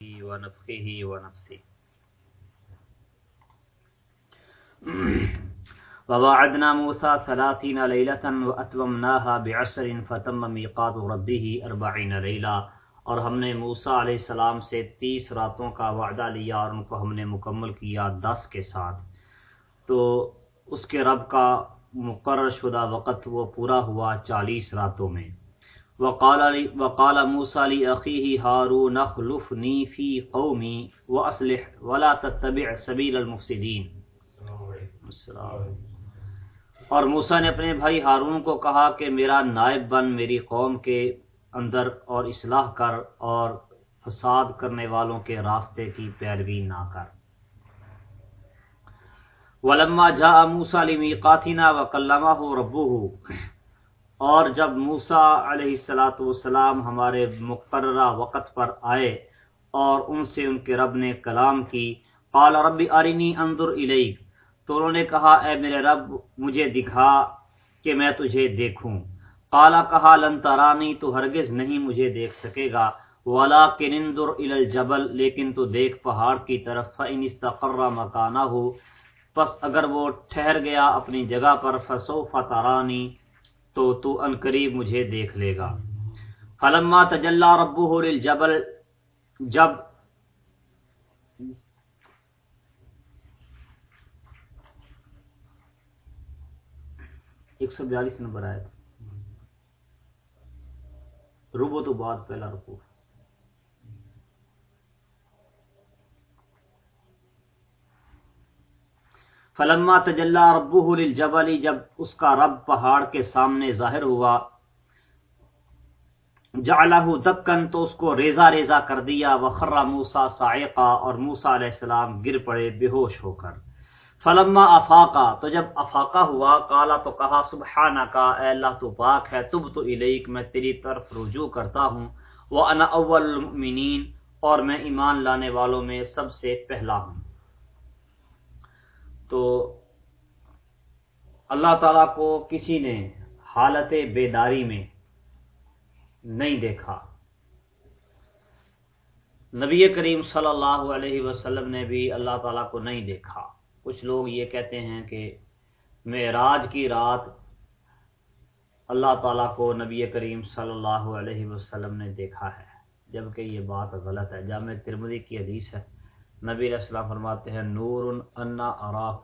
ونفخه ونفسه ووعدنا موسى ثلاثين ليلة وأتممناها بعشر فتم ميقات ربه أربعين ليلة. اور ہم نے موسا علیہ السلام سے تیس راتوں کا وعدہ لیا اور ان کو ہم نے مکمل کیا دس کے ساتھ. تو اس کے رب کا مقرر شدہ وقت وہ پورا ہوا چالیس راتوں میں. وقال علی وقال موسى لاخيه هارون اخلفني في قومي واصلح ولا تتبع سبيل المفسدين اور موسا نے اپنے بھائی ہارون کو کہا کہ میرا نائب بن میری قوم کے اندر اور اصلاح کر اور فساد کرنے والوں کے راستے کی پیروی نہ کر۔ ولما جاء موسى لميقاتنا وكلمه ربه اور جب موسا علیہ السلاۃ والسلام ہمارے مقررہ وقت پر آئے اور ان سے ان کے رب نے کلام کی، قال رب ارنی انظر الیک، تو انہوں نے کہا، اے میرے رب، مجھے دکھا کہ میں تجھے دیکھوں۔ قالا کہا، لن ترانی، تو ہرگز نہیں مجھے دیکھ سکے گا۔ والا کہ نندر ال الجبل، لیکن تو دیکھ پہاڑ کی طرف، فإن استقر مکانہ ہو پس اگر وہ ٹھہر گیا اپنی جگہ پر، فسوف ترانی تو تو ان قریب مجھے دیکھ لے گا۔ فلما تجلا ربو للجبل، جب ایک سو بیالیس نمبر آئے ربو تو بعد پہلا رکو فلما تجلا ربو للجبل، جب اس کا رب پہاڑ کے سامنے ظاہر ہوا جعلہ دکن تو اس کو ریزا ریزا کر دیا، وخر موسا سائقہ اور موسا علیہ السلام گر پڑے، بے ہوش ہو کر۔ فلما افاقہ تو جب افاقہ ہوا کالا تو کہا سبحانہ کا اے اللہ تو پاک ہے تب تو الیک، میں تیری طرف رجوع کرتا ہوں وہ انا اول المؤمنین، اور میں ایمان لانے والوں میں سب سے پہلا ہوں۔ تو اللہ تعالیٰ کو کسی نے حالت بیداری میں نہیں دیکھا۔ نبی کریم صلی اللہ علیہ وسلم نے بھی اللہ تعالیٰ کو نہیں دیکھا۔ کچھ لوگ یہ کہتے ہیں کہ معراج کی رات اللہ تعالیٰ کو نبی کریم صلی اللہ علیہ وسلم نے دیکھا ہے، جبکہ یہ بات غلط ہے۔ جامع ترمدی کی حدیث ہے۔ نبی علیہ السلام فرماتے ہیں، نور انا اراف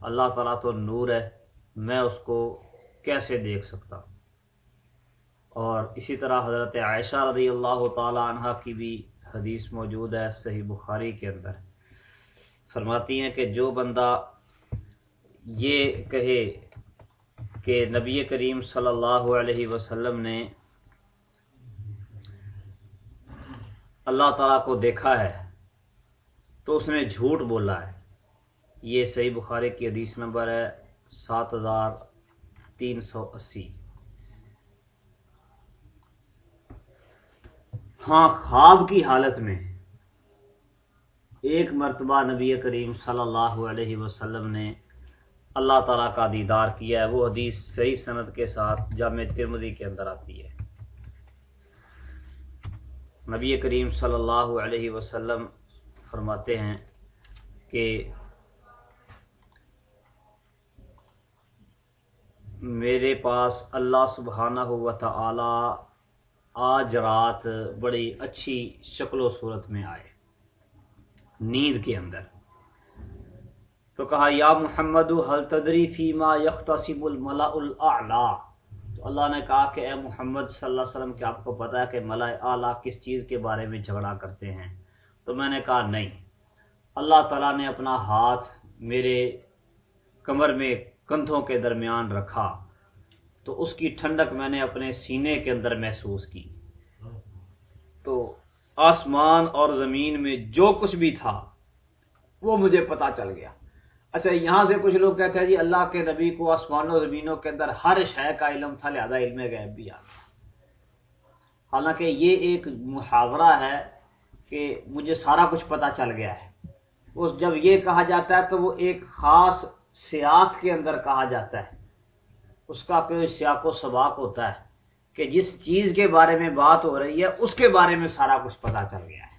اللہ تعالیٰ تو نور ہے، میں اس کو کیسے دیکھ سکتا؟ اور اسی طرح حضرت عائشہ رضی اللہ تعالی عنہ کی بھی حدیث موجود ہے، صحیح بخاری کے اندر۔ فرماتی ہیں کہ جو بندہ یہ کہے کہ نبی کریم صلی اللہ علیہ وسلم نے اللہ تعالیٰ کو دیکھا ہے تو اس نے جھوٹ بولا ہے۔ یہ صحیح بخاری کی حدیث نمبر ہے سات ہزار تین سو اسی۔ ہاں خواب کی حالت میں ایک مرتبہ نبی کریم صلی اللہ علیہ وسلم نے اللہ تعالیٰ کا دیدار کیا ہے۔ وہ حدیث صحیح صنعت کے ساتھ جامع ترمدی کے اندر آتی ہے۔ نبی کریم صلی اللہ علیہ وسلم فرماتے ہیں کہ میرے پاس اللہ سبحانہ ہوا تعالی آج رات بڑی اچھی شکل و صورت میں آئے، نیند کے اندر۔ تو کہا، یا محمد حل تدری فیما یختصب الملا الاعلی تو اللہ نے کہا کہ اے محمد صلی اللہ علیہ وسلم کہ آپ کو پتا ہے کہ ملا اعلیٰ کس چیز کے بارے میں جھگڑا کرتے ہیں؟ تو میں نے کہا نہیں۔ اللہ تعالیٰ نے اپنا ہاتھ میرے کمر میں کندھوں کے درمیان رکھا۔ تو اس کی ٹھنڈک میں نے اپنے سینے کے اندر محسوس کی۔ تو آسمان اور زمین میں جو کچھ بھی تھا، وہ مجھے پتا چل گیا۔ اچھا یہاں سے کچھ لوگ کہتے ہیں جی اللہ کے نبی کو آسمان و زمینوں کے اندر ہر شے کا علم تھا، لہذا علم غیب بھی آ گیا۔ حالانکہ یہ ایک محاورہ ہے کہ مجھے سارا کچھ پتا چل گیا ہے۔ اس جب یہ کہا جاتا ہے تو وہ ایک خاص سیاق کے اندر کہا جاتا ہے۔ اس کا کوئی سیاق و سباق ہوتا ہے کہ جس چیز کے بارے میں بات ہو رہی ہے، اس کے بارے میں سارا کچھ پتا چل گیا ہے۔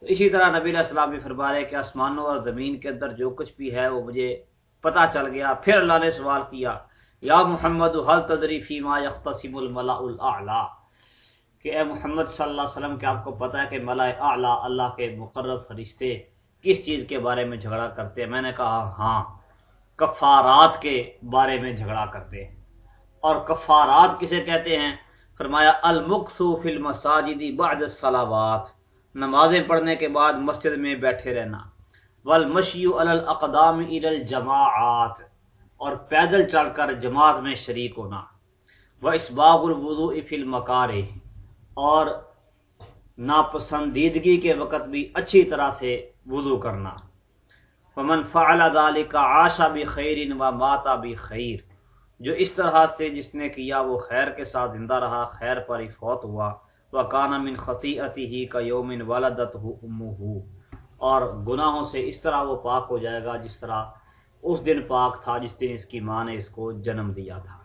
تو اسی طرح نبی علیہ السلام بھی فرما رہے کہ آسمانوں اور زمین کے اندر جو کچھ بھی ہے، وہ مجھے پتا چل گیا۔ پھر اللہ نے سوال کیا، یا محمد حل تدری فیما یختصم الملا الاعلیٰ کہ اے محمد صلی اللہ علیہ وسلم، کہ آپ کو پتا ہے کہ ملا اعلیٰ اللہ کے مقرر فرشتے کس چیز کے بارے میں جھگڑا کرتے ہیں؟ میں نے کہا ہاں کفارات کے بارے میں جھگڑا کرتے ہیں۔ اور کفارات کسے کہتے ہیں؟ فرمایا، المقصو فی المساجد بعد الصلاوات نمازیں پڑھنے کے بعد مسجد میں بیٹھے رہنا۔ والمشی علی الاقدام الى الجماعات، اور پیدل چل کر جماعت میں شریک ہونا۔ و اسباغ الوضوء فی المکارہ اور ناپسندیدگی کے وقت بھی اچھی طرح سے وضو کرنا۔ فمن فعل ذلك عاش بخیر و مات بخیر جو اس طرح سے جس نے کیا وہ خیر کے ساتھ زندہ رہا، خیر پر ہی فوت ہوا۔ وہ کانا من خطیعتی ہی کا یومن والدت ہو اور گناہوں سے اس طرح وہ پاک ہو جائے گا جس طرح اس دن پاک تھا جس دن اس کی ماں نے اس کو جنم دیا تھا۔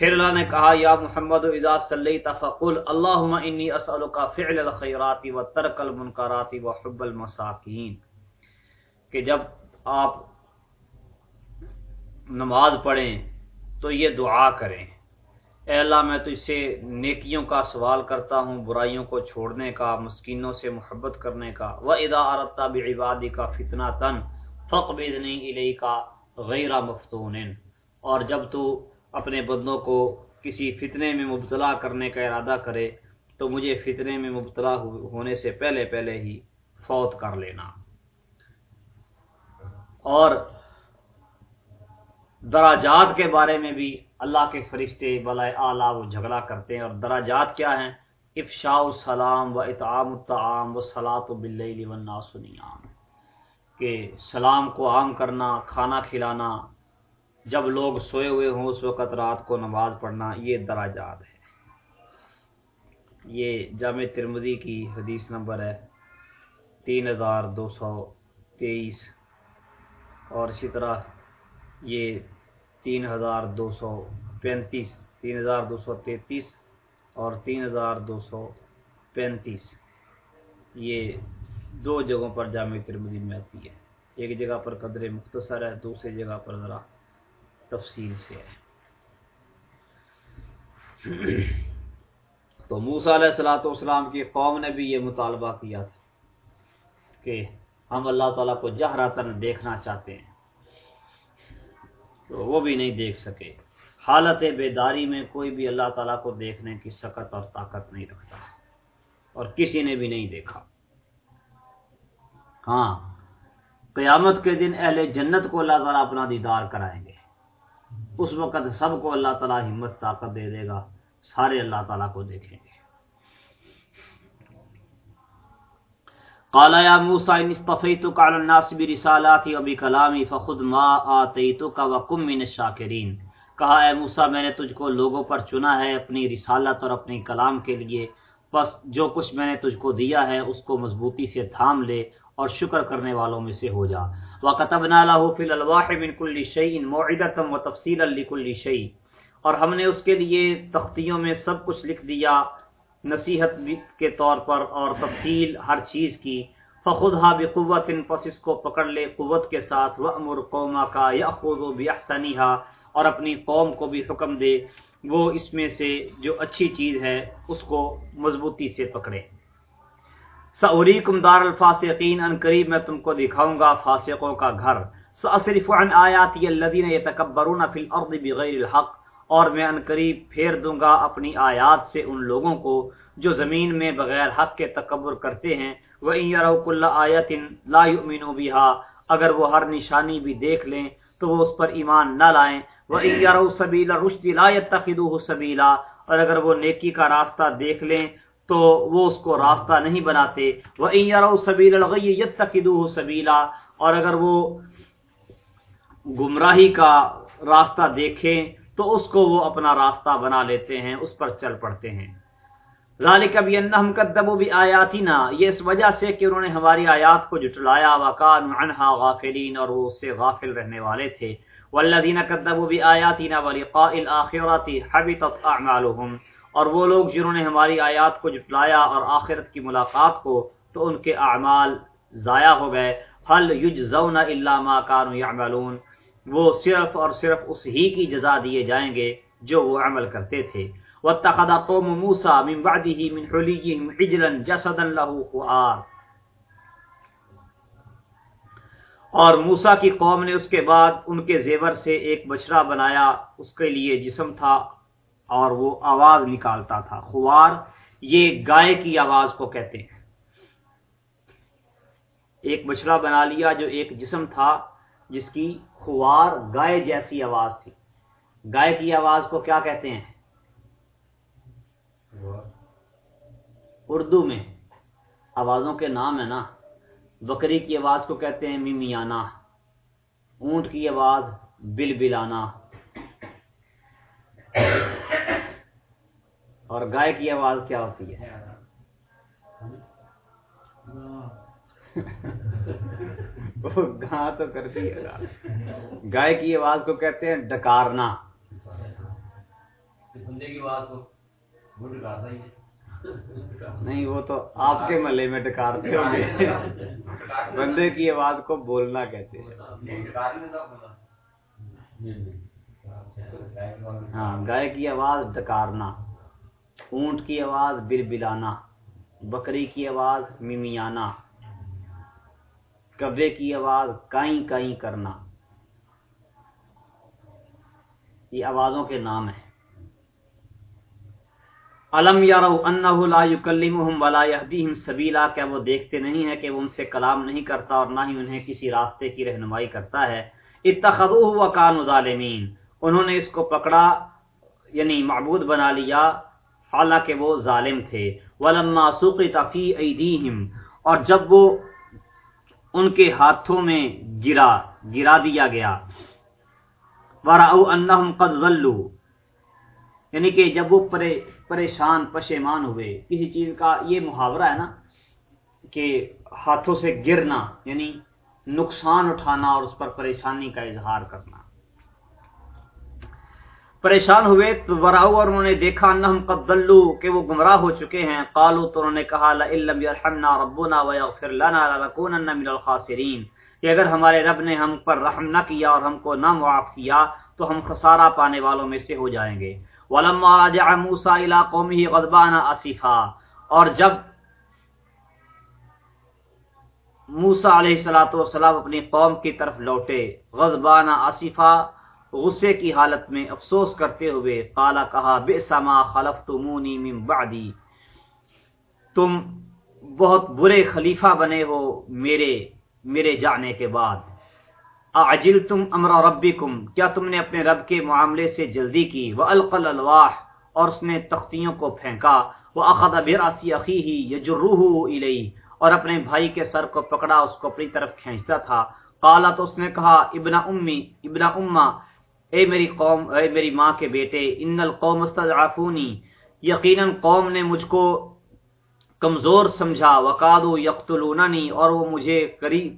پھر اللہ نے کہا، یا محمد، اذا صلی تفقل اللہم انی اسألک فعل الخیرات و ترک المنکرات و حب المساکین۔ کہ جب آپ نماز پڑھیں تو یہ دعا کریں۔ اے اللہ، میں تو سے نیکیوں کا سوال کرتا ہوں، برائیوں کو چھوڑنے کا، مسکینوں سے محبت کرنے کا۔ و ادا ارتا بعبادی کا فتنہ تن فق بدنی علیہ کا غیر مفتون۔ اور جب تو اپنے بندوں کو کسی فتنے میں مبتلا کرنے کا ارادہ کرے، تو مجھے فتنے میں مبتلا ہونے سے پہلے پہلے ہی فوت کر لینا۔ اور دراجات کے بارے میں بھی اللہ کے فرشتے بلائے اعلیٰ وہ جھگڑا کرتے ہیں۔ اور دراجات کیا ہیں؟ افشاء السلام و اطعام الطعام و سلاۃ و بل وناسنیام کہ سلام کو عام کرنا، کھانا کھلانا جب لوگ سوئے ہوئے ہوں، اس وقت رات کو نماز پڑھنا یہ دراجات ہے۔ یہ جامع ترمدی کی حدیث نمبر ہے، تین ہزار دو سو تیئیس۔ اور اسی طرح یہ تین ہزار دو سو پینتیس، تین ہزار دو سو تینتیس اور تین ہزار دو سو پینتیس۔ یہ دو جگہوں پر جامع ترمدی میں آتی ہے۔ ایک جگہ پر قدر مختصر ہے، دوسری جگہ پر ذرا تفصیل سے ہے۔ تو موسا علیہ السلاۃ والسلام کی قوم نے بھی یہ مطالبہ کیا تھا کہ ہم اللہ تعالیٰ کو جہراتن دیکھنا چاہتے ہیں۔ تو وہ بھی نہیں دیکھ سکے۔ حالت بیداری میں کوئی بھی اللہ تعالیٰ کو دیکھنے کی سکت اور طاقت نہیں رکھتا۔ اور کسی نے بھی نہیں دیکھا۔ ہاں قیامت کے دن اہل جنت کو اللہ تعالیٰ اپنا دیدار کرائیں گے۔ اس وقت سب کو اللہ تعالیٰ ہمت، طاقت دے دے گا۔ سارے اللہ تعالیٰ کو دیکھیں گے۔ قال يا موسى ان اصطفيتك على الناس برسالاتي وبكلامي فخذ ما آتيتك وكن من الشاكرين کہا، اے موسیٰ، میں نے تجھ کو لوگوں پر چنا ہے اپنی رسالت اور اپنی کلام کے لیے۔ بس جو کچھ میں نے تجھ کو دیا ہے، اس کو مضبوطی سے تھام لے اور شکر کرنے والوں میں سے ہو جا۔ وَقَتَبْنَا لَهُ فِي الْأَلْوَاحِ مِنْ كُلِّ شَيْءٍ مُوعِدَةً وَتَفْصِيلًا لِكُلِّ شَيْءٍ۔ اور ہم نے اس کے لیے تختیوں میں سب کچھ لکھ دیا، نصیحت کے طور پر اور تفصیل ہر چیز کی۔ فخود ہا بقوت ان پس اس کو پکڑ لے قوت کے ساتھ۔ وہ امر قوما کا یا خود و اور اپنی قوم کو بھی حکم دے۔ وہ اس میں سے جو اچھی چیز ہے، اس کو مضبوطی سے پکڑے۔ سعریکم دار الفاسقین ان قریب میں تم کو دکھاؤں گا فاسقوں کا گھر۔ سأصرف عن آیاتی الذین یتکبرون فی الارض بغیر الحق، اور میں ان قریب پھیر دوں گا اپنی آیات سے ان لوگوں کو جو زمین میں بغیر حق کے تکبر کرتے ہیں۔ وہ کل آیت لا یؤمنوا بها، اگر وہ ہر نشانی بھی دیکھ لیں تو وہ اس پر ایمان نہ لائیں۔ وہ سبیلا رشد لا يتخذوه سبیلا اور اگر وہ نیکی کا راستہ دیکھ لیں تو وہ اس کو راستہ نہیں بناتے۔ وہ سبیل الغی يتخذوه سبیلا اور اگر وہ گمراہی کا راستہ دیکھیں تو اس کو وہ اپنا راستہ بنا لیتے ہیں، اس پر چل پڑتے ہیں۔ ذالک بھی انہم قدبوا بآیاتنا یہ اس وجہ سے کہ انہوں نے ہماری آیات کو جھٹلایا وکان عنها غافلین اور وہ اس سے غافل رہنے والے تھے۔ والذین قدبوا بآیاتنا ولقاء الاخرۃ حبطت اعمالهم اور وہ لوگ جنہوں نے ہماری آیات کو جھٹلایا اور آخرت کی ملاقات کو، تو ان کے اعمال ضائع ہو گئے۔ حل یجزون الا ما كانوا يعملون؟ وہ صرف اور صرف اس ہی کی جزا دیے جائیں گے جو وہ عمل کرتے تھے۔ واتخذ قوم موسى من بعده من حليهم عجلا جسدا له خوار اور موسا کی قوم نے اس کے بعد ان کے زیور سے ایک بچڑا بنایا، اس کے لیے جسم تھا۔ اور وہ آواز نکالتا تھا۔ خوار یہ گائے کی آواز کو کہتے ہیں۔ ایک بچڑا بنا لیا جو ایک جسم تھا جس کی خوار گائے جیسی آواز تھی۔ گائے کی آواز کو کیا کہتے ہیں؟ اردو میں۔ آوازوں کے نام ہے نا۔ بکری کی آواز کو کہتے ہیں میمیانا اونٹ کی آواز بل بلانا اور گائے کی آواز کیا ہوتی ہے؟ تو کرتی ہے گائے کی آواز کو کہتے ہیں ڈکارنا۔ نہیں، وہ تو آپ کے محلے میں ڈکارتے ہوں گے۔ بندے کی آواز کو بولنا کہتے ہیں۔ ہاں گائے کی آواز ڈکارنا۔ اونٹ کی آواز بل بلانا بکری کی آواز ممیانا، کبے کی آواز کائیں کائیں کرنا۔ یہ آوازوں کے نام ہیں۔ علم یارو انہ لا یکلمہم ولا یہدیہم سبیلا، کیا وہ دیکھتے نہیں ہیں کہ وہ ان سے کلام نہیں کرتا اور نہ ہی انہیں کسی راستے کی رہنمائی کرتا ہے؟ اتخذوہ وکانوا ظالمین، انہوں نے اس کو پکڑا یعنی معبود بنا لیا حالانکہ وہ ظالم تھے۔ ولما سقط فی ایدیہم اور جب وہ ان کے ہاتھوں میں گرا گرا دیا گیا۔ ورأو انہم قد ظلوا۔ یعنی کہ جب وہ پریشان، پشیمان ہوئے۔ کسی چیز کا یہ محاورہ ہے نا کہ ہاتھوں سے گرنا یعنی نقصان اٹھانا اور اس پر پریشانی کا اظہار کرنا۔ پریشان ہوئے تو وراؤ اور انہوں نے دیکھا انہم قد ضلوا کہ وہ گمراہ ہو چکے ہیں۔ قالو تو انہوں نے کہا، لئن یرحمنا ربنا ویغفر لنا لنکونن من الخاسرین۔ کہ اگر ہمارے رب نے ہم پر رحم نہ کیا اور ہم کو نہ معاف کیا، تو ہم خسارہ پانے والوں میں سے ہو جائیں گے۔ ولما رجع موسى الى قومه غضبان اسفا۔ اور جب موسا علیہ الصلوۃ والسلام اپنی قوم کی طرف لوٹے غضبان اسفا۔ غصے کی حالت میں افسوس کرتے ہوئے قالا کہا، بئس ما خلفتمونی من بعدی۔ تم بہت برے خلیفہ بنے ہو میرے میرے جانے کے بعد۔ اجل تم امر ربی کیا تم نے اپنے رب کے معاملے سے جلدی کی؟ وہ القل الواح اور اس نے تختیوں کو پھینکا۔ وہ اخذ براسی عقی ہی یجروہ اور اپنے بھائی کے سر کو پکڑا، اس کو اپنی طرف کھینچتا تھا۔ قالا تو اس نے کہا، ابن امی، ابن اما اے میری قوم، اے میری ماں کے بیٹے، ان القوم استضعفونی، یقیناً قوم نے مجھ کو کمزور سمجھا، وقادو یقتلوننی، اور وہ مجھے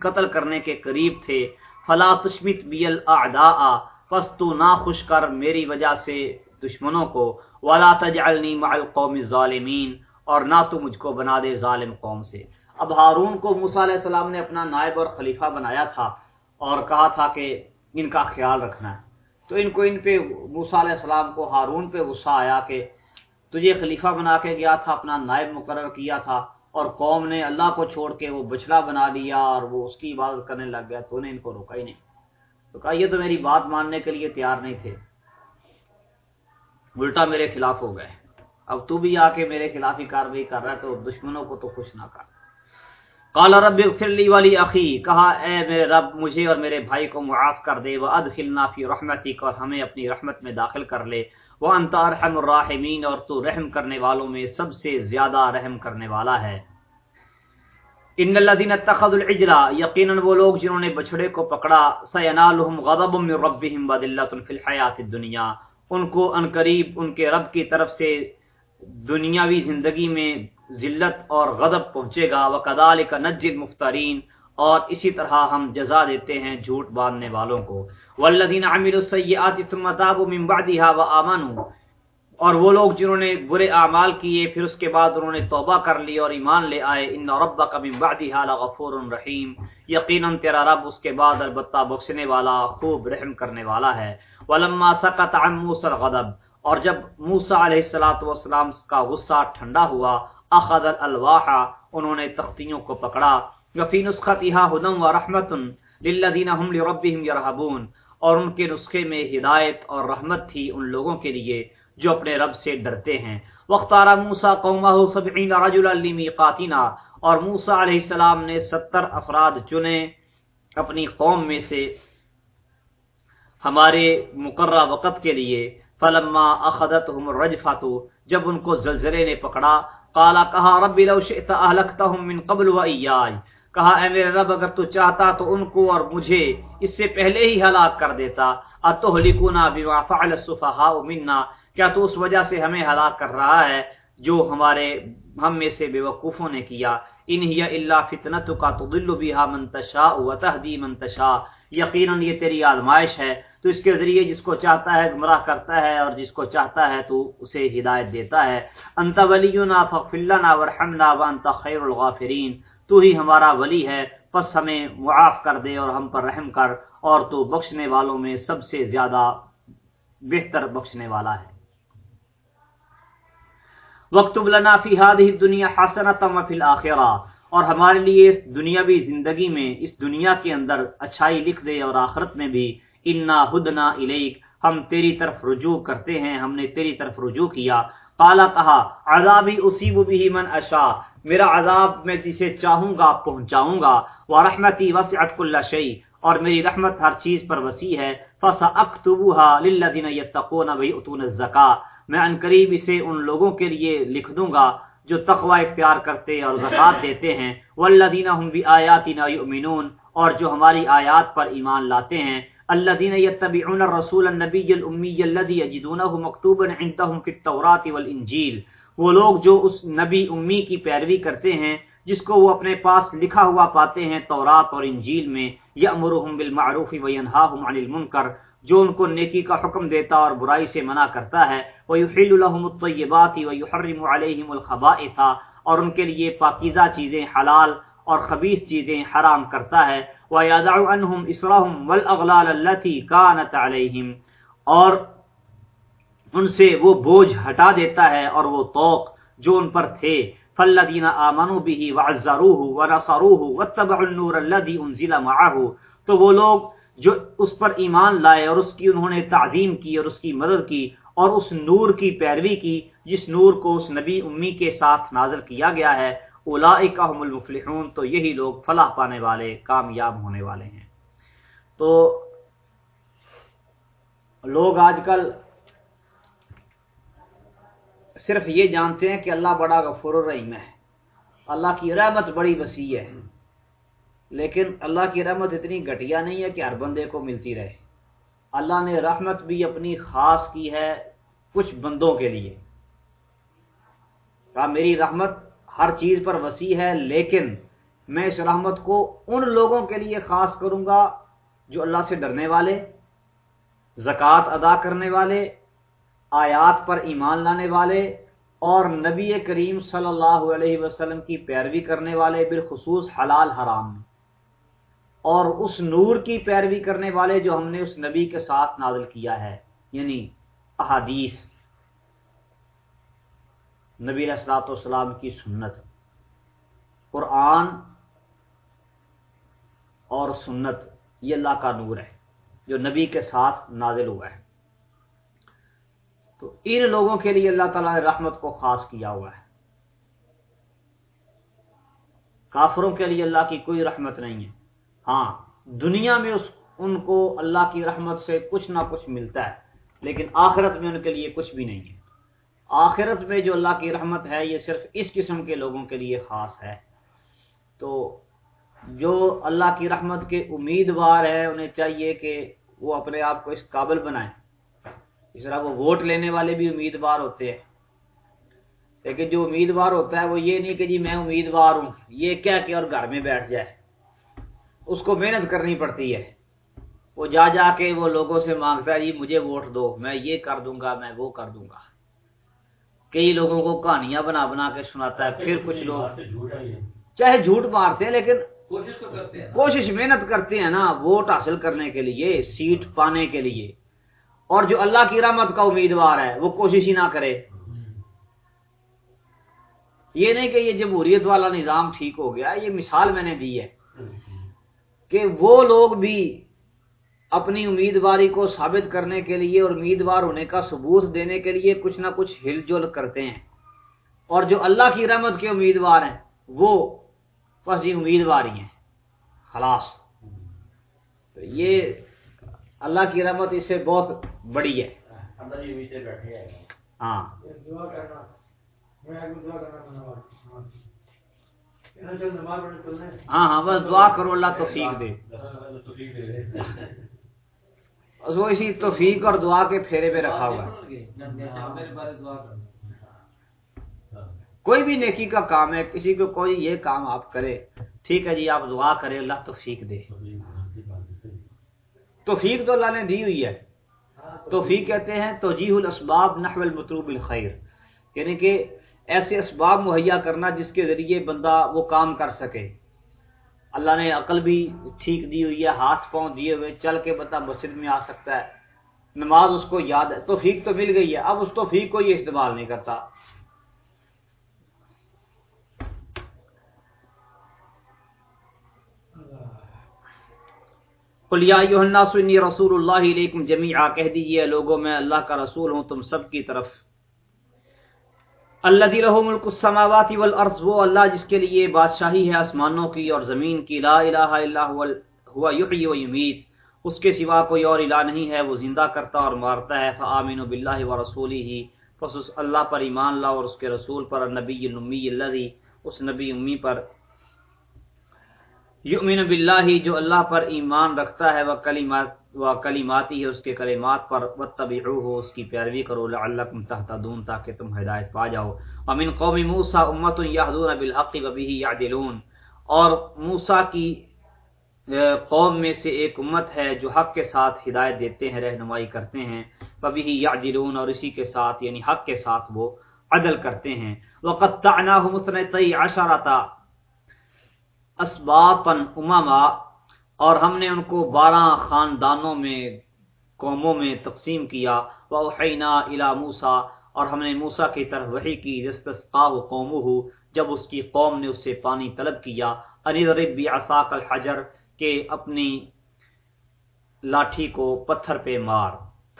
قتل کرنے کے قریب تھے، فلا تشمت بی الاعداء، پس تو نہ خوش کر میری وجہ سے دشمنوں کو، ولا تجعلنی مع القوم الظالمین، اور نہ تو مجھ کو بنا دے ظالم قوم سے۔ اب ہارون کو موسیٰ علیہ السلام نے اپنا نائب اور خلیفہ بنایا تھا، اور کہا تھا کہ ان کا خیال رکھنا۔ ہے تو ان کو ان پہ موسیٰ علیہ السلام کو ہارون پہ غصہ آیا کہ تجھے خلیفہ بنا کے گیا تھا، اپنا نائب مقرر کیا تھا اور قوم نے اللہ کو چھوڑ کے وہ بچڑا بنا لیا اور وہ اس کی عبادت کرنے لگ گیا، تو نے ان کو روکا ہی نہیں۔ تو کہا، یہ تو میری بات ماننے کے لیے تیار نہیں تھے۔ الٹا میرے خلاف ہو گئے۔ اب تو بھی آ کے میرے خلاف ہی کاروائی کر رہا ہے تو دشمنوں کو تو خوش نہ کر۔ کالا رب اغفر فرلی والی عقی کہا، اے میرے رب، مجھے اور میرے بھائی کو معاف کر دے وہ ادخلنا فی رحمتی اور ہمیں اپنی رحمت میں داخل کر لے وہ ارحم الراحمین، اور تو رحم کرنے والوں میں سب سے زیادہ رحم کرنے والا ہے۔ ان الذين اتخذوا العجل، یقینا وہ لوگ جنہوں نے بچڑے کو پکڑا سینالهم غضب من ربهم وذلت فی الحیات الدنیا۔ ان کو ان قریب، ان کے رب کی طرف سے دنیاوی زندگی میں ذلت اور غضب پہنچے گا وکذالک نجد مفترین اور اسی طرح ہم جزا دیتے ہیں جھوٹ باندھنے والوں کو۔ والذین عملوا السیئات ثم تابوا من بعدها وآمنوا۔ اور وہ لوگ جنہوں نے برے اعمال کیے، پھر اس کے بعد انہوں نے توبہ کر لی اور ایمان لے آئے۔ ان ربا کا بعد غفور الرحیم یقیناً تیرا رب اس کے بعد البتہ بخشنے والا، خوب رحم کرنے والا ہے۔ ولما سقط عن موسى الغضب۔ اور جب موسا علیہ السلاۃ والسلام کا غصہ ٹھنڈا ہوا اخذ الواح انہوں نے تختیوں کو پکڑا۔ وفی نسختها هدى ورحمه للذين هم لربهم يرهبون اور ان کے نسخے میں ہدایت اور رحمت تھی ان لوگوں کے لیے جو اپنے رب سے ڈرتے ہیں۔ وختارا موسا قومہ سبعین رجلا لمیقاتنا۔ اور موسا علیہ السلام نے ستر افراد چنے۔ اپنی قوم میں سے ہمارے مقررہ وقت کے لیے فلما اخذتهم الرجفۃ جب ان کو زلزلے نے پکڑا قالا، کہا رب لو شئت اهلكتهم من قبل واياي کہا، اے میرے رب، اگر تو چاہتا تو ان کو اور مجھے اس سے پہلے ہی ہلاک کر دیتا۔ اتہلکونا بما فعل السفهاء منا۔ کیا تو اس وجہ سے ہمیں ہلاک کر رہا ہے جو ہمارے ہم میں سے بے وقوفوں نے کیا؟ ان ہی الا فتنتک تضل بها من تشاء وتهدي من تشاء۔ یقینا یہ تیری آزمائش ہے۔ تو اس کے ذریعے جس کو چاہتا ہے گمراہ کرتا ہے اور جس کو چاہتا ہے تو اسے ہدایت دیتا ہے۔ انت ولینا فاغفر لنا وارحمنا وانت خیر الغافرین۔ تو ہی ہمارا ولی ہے۔ پس ہمیں معاف کر دے اور ہم پر رحم کر اور تو بخشنے والوں میں سب سے زیادہ بہتر بخشنے والا ہے۔ وقتب لنا فی هذه الدنيا حسنه وفي الاخره اور ہمارے لیے اس دنیاوی زندگی میں، اس دنیا کے اندر اچھائی لکھ دے اور آخرت میں بھی۔ انا ہدنا الیک، ہم تیری طرف رجوع کرتے ہیں، ہم نے تیری طرف رجوع کیا۔ قالا، کہا، عذابی اصیب به من اشاء، میرا عذاب میں جسے چاہوں گا پہنچاؤں گا۔ ورحمتی وسعت كل شيء اور میری رحمت ہر چیز پر وسیع ہے۔ فساكتبها للذين يتقون ويؤتون الزکاة، میں ان قریب اسے ان لوگوں کے لیے لکھ دوں گا جو تقوی اختیار کرتے اور زکات دیتے ہیں۔ والذین هم بآیاتنا یؤمنون، اور جو ہماری آیات پر ایمان لاتے ہیں۔ الذين يتبعون الرسول النبي الامي الذي يجدونه مكتوبا عندهم في التوراة والانجيل وہ لوگ جو اس نبی امی کی پیروی کرتے ہیں، جس کو وہ اپنے پاس لکھا ہوا پاتے ہیں تورات اور انجیل میں یامرهم بالمعروف وینهاهم عن المنکر۔ جو ان کو نیکی کا حکم دیتا اور برائی سے منع کرتا ہے وہ یحل لهم الطیبات ويحرم عليهم الخبائث۔ اور ان کے لیے پاکیزہ چیزیں حلال اور خبیث چیزیں حرام کرتا ہے۔ ويدع عنهم اسرهم والاغلال التي كانت عليهم اور ان سے وہ بوجھ ہٹا دیتا ہے اور وہ توق جو ان پر تھے۔ فالذین آمنوا به وعزروه ونصروه واتبعوا النور الذي انزل معه۔ تو وہ لوگ جو اس پر ایمان لائے اور اس کی انہوں نے تعظیم کی اور اس کی مدد کی اور اس نور کی پیروی کی جس نور کو اس نبی امی کے ساتھ نازل کیا گیا ہے۔ اولئک هم المفلحون، تو یہی لوگ فلاح پانے والے، کامیاب ہونے والے ہیں۔ تو لوگ آج کل صرف یہ جانتے ہیں کہ اللہ بڑا غفور الرحیم ہے۔ اللہ کی رحمت بڑی وسیع ہے۔ لیکن اللہ کی رحمت اتنی گھٹیا نہیں ہے کہ ہر بندے کو ملتی رہے۔ اللہ نے رحمت بھی اپنی خاص کی ہے کچھ بندوں کے لیے۔ کہا، میری رحمت ہر چیز پر وسیع ہے، لیکن میں اس رحمت کو ان لوگوں کے لیے خاص کروں گا جو اللہ سے ڈرنے والے، زکوٰۃ ادا کرنے والے، آیات پر ایمان لانے والے اور نبی کریم صلی اللہ علیہ وسلم کی پیروی کرنے والے بالخصوص حلال حرام میں۔ اور اس نور کی پیروی کرنے والے جو ہم نے اس نبی کے ساتھ نازل کیا ہے یعنی احادیث۔ نبی اسلاط والسلام کی سنت۔ قرآن اور سنت، یہ اللہ کا نور ہے، جو نبی کے ساتھ نازل ہوا ہے۔ تو ان لوگوں کے لیے اللہ تعالیٰ نے رحمت کو خاص کیا ہوا ہے۔ کافروں کے لیے اللہ کی کوئی رحمت نہیں ہے۔ ہاں دنیا میں اس، ان کو اللہ کی رحمت سے کچھ نہ کچھ ملتا ہے، لیکن آخرت میں ان کے لیے کچھ بھی نہیں ہے۔ آخرت میں جو اللہ کی رحمت ہے، یہ صرف اس قسم کے لوگوں کے لیے خاص ہے۔ تو جو اللہ کی رحمت کے امیدوار ہے انہیں چاہیے کہ وہ اپنے آپ کو اس قابل بنائیں۔ اس طرح وہ ووٹ لینے والے بھی امیدوار ہوتے ہیں۔ لیکن جو امیدوار ہوتا ہے، وہ یہ نہیں کہ جی میں امیدوار ہوں، یہ کیا کہ اور گھر میں بیٹھ جائے۔ اس کو محنت کرنی پڑتی ہے۔ وہ جا جا کے وہ لوگوں سے مانگتا ہے جی مجھے ووٹ دو، میں یہ کر دوں گا، میں وہ کر دوں گا۔ کئی لوگوں کو کہانیاں بنا بنا کے سناتا ہے پھر کچھ لوگ چاہے جھوٹ مارتے ہیں لیکن کوشش تو کرتے ہیں۔ کوشش محنت کرتے ہیں نا ووٹ حاصل کرنے کے لیے سیٹ پانے کے لیے۔ اور جو اللہ کی رحمت کا امیدوار ہے وہ کوشش ہی نہ کرے۔ یہ نہیں کہ یہ جمہوریت والا نظام ٹھیک ہو گیا یہ مثال میں نے دی ہے۔ کہ وہ لوگ بھی اپنی امیدواری کو ثابت کرنے کے لیے اور امیدوار ہونے کا ثبوت دینے کے لیے کچھ نہ کچھ ہل جل کرتے ہیں۔ اور جو اللہ کی رحمت کے امیدوار ہیں وہ بس یہ امیدوار ہی ہیں۔ خلاص۔ تو یہ اللہ کی رحمت اس سے بہت بڑی ہے۔ ہیں۔ ہاں۔ دعا کرنا۔ میں آگے دعا کرنا نماز یہاں چل نماز پڑھنے چلنا ہے ہاں ہاں بس دعا کرو اللہ توفیق دے توفیق دے دے بس وہ اسی توفیق اور دعا کے پھیرے پہ رکھا ہوا ہے۔ کوئی بھی نیکی کا کام ہے، کسی کو کوئی یہ کام آپ کرے، ٹھیک ہے جی آپ دعا کرے اللہ توفیق دے۔ توفیق تو اللہ نے دی ہوئی ہے۔ توفیق کہتے ہیں توجیح الاسباب نحو المطلوب الخیر۔ یعنی کہ ایسے اسباب مہیا کرنا جس کے ذریعے بندہ وہ کام کر سکے۔ اللہ نے عقل بھی ٹھیک دی ہوئی ہے، ہاتھ پاؤں دیے ہوئے، چل کے بندہ مسجد میں آ سکتا ہے۔ نماز اس کو یاد ہے، توفیق تو مل گئی ہے، اب اس توفیق کو یہ استعمال نہیں کرتا۔ الناس انی رسول اللہ علیکم جمیعا، کہہ دیجیے لوگوں، میں اللہ کا رسول ہوں، تم سب کی طرف۔ الذی له ملک السماوات والارض وہ اللہ جس کے لیے بادشاہی ہے آسمانوں کی اور زمین کی، لا الہ الا هو هو یحیی و یمیت۔ اس کے سوا کوئی اور الہ نہیں ہے، وہ زندہ کرتا اور مارتا ہے۔ فآمنوا باللہ ورسولہ پس اس اللہ پر ایمان لاؤ اور اس کے رسول پر نبی الامی الذی، اس نبی امی پر۔ یؤمن باللہ، جو اللہ پر ایمان رکھتا ہے، وہ کلمات و کلماتی ہے اس کے کلمات پر وتبعوه اس کی پیروی کرو، لعلکم تهتدون تاکہ تم ہدایت پا جاؤ۔ ومن قوم موسی امه يهدون بالحق وبه يعدلون۔ اور موسی کی قوم میں سے ایک امت ہے جو حق کے ساتھ ہدایت دیتے ہیں، رہنمائی کرتے ہیں۔ وبه يعدلون اور اسی کے ساتھ یعنی حق کے ساتھ وہ عدل کرتے ہیں۔ وقطعناهم اثنتي عشرة اسباپن امما اور ہم نے ان کو بارہ خاندانوں میں، قوموں میں تقسیم کیا۔ وحینا الا موسا اور ہم نے موسا کی طرف وحی کی۔ جستسقا قوم ہو جب اس کی قوم نے اس سے پانی طلب کیا۔ انضرب بعصاک الحجر، کہ اپنی لاٹھی کو پتھر پہ مار۔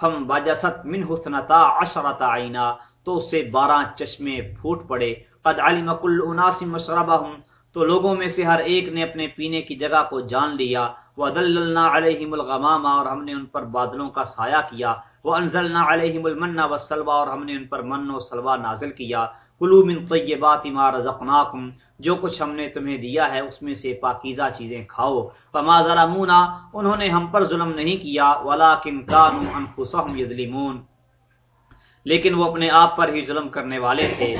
فم بجست من حسنتا عشرت عینا تو اس سے بارہ چشمے پھوٹ پڑے۔ قد علم کل اناس مشربہم تو لوگوں میں سے ہر ایک نے اپنے پینے کی جگہ کو جان لیا۔ وہ دلنا علیہم الغمامہ اور ہم نے ان پر بادلوں کا سایہ کیا۔ وہ انزلنا علیہم المنا و اور ہم نے ان پر من و سلوا نازل کیا۔ کلو من طیبات ما رزقناکم جو کچھ ہم نے تمہیں دیا ہے اس میں سے پاکیزہ چیزیں کھاؤ۔ فما ظلمونا، انہوں نے ہم پر ظلم نہیں کیا ولیکن کانوا انفسهم یظلمون لیکن وہ اپنے آپ پر ہی ظلم کرنے والے تھے۔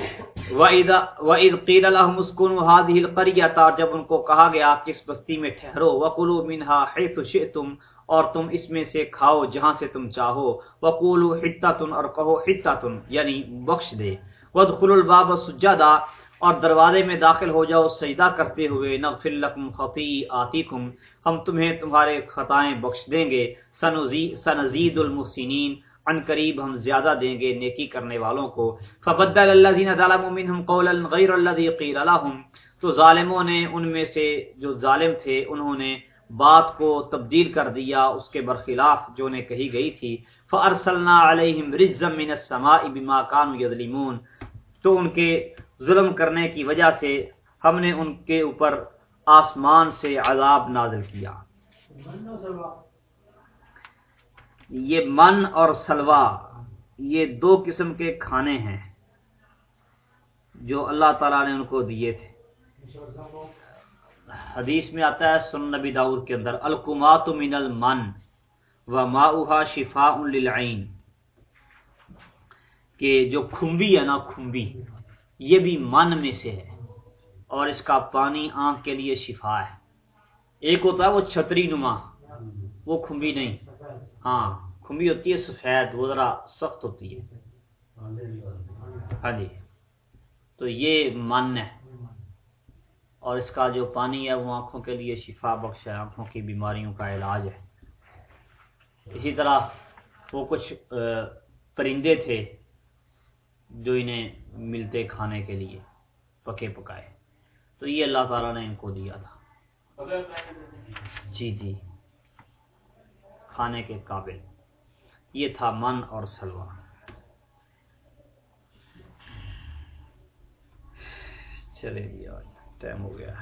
وَإِذْ قِيلَ لَهُمُ اسْكُنُوا هَذِهِ الْقَرْيَةَ جب ان کو کہا گیا کہ اس بستی میں ٹھہرو، وَقُلُوا مِنْهَا حَيْثُ شِئْتُمْ، اور تم اس میں سے کھاؤ جہاں سے تم چاہو۔ وَقُولُوا حِتَّةٌ، اور کہو حِتَّةٌ یعنی بخش دے۔ وَادْخُلُوا الْبَابَ سُجَّدًا، اور دروازے میں داخل ہو جاؤ، سجدہ کرتے ہوئے، نغفر لکم خطیئاتکم ہم تمہیں تمہارے خطائیں بخش دیں گے۔ سنزید المحسنین ان قریب ہم زیادہ دیں گے نیکی کرنے والوں کو۔ فبدل الذين ظلموا منهم قولا غير الذي قيل لهم تو ظالموں نے ان میں سے جو ظالم تھے، انہوں نے بات کو تبدیل کر دیا، اس کے برخلاف جو نے کہی گئی تھی۔ فارسلنا عليهم رجزا من السماء بما كانوا يظلمون تو ان کے ظلم کرنے کی وجہ سے ہم نے ان کے اوپر آسمان سے عذاب نازل کیا۔ یہ من اور سلوا یہ دو قسم کے کھانے ہیں جو اللہ تعالیٰ نے ان کو دیے تھے۔ حدیث میں آتا ہے سن نبی داود کے اندر الکمات من المن و ماؤہا شفا للعین، کہ جو کھمبی ہے نا کھمبی یہ بھی من میں سے ہے اور اس کا پانی آنکھ کے لیے شفا ہے۔ ایک ہوتا ہے وہ چھتری نما، وہ کھمبی نہیں۔ ہاں کھمبی ہوتی ہے، سفید وہ ذرا سخت ہوتی ہے۔ ہاں جی۔ تو یہ من ہے۔ اور اس کا جو پانی ہے، وہ آنکھوں کے لیے شفا بخش ہے، آنکھوں کی بیماریوں کا علاج ہے۔ اسی طرح وہ کچھ پرندے تھے جو انہیں ملتے کھانے کے لیے، پکے پکائے۔ تو یہ اللہ تعالیٰ نے ان کو دیا تھا۔ جی جی۔ کھانے کے قابل۔ یہ تھا من اور سلوا چلے جی آج ٹائم ہو گیا۔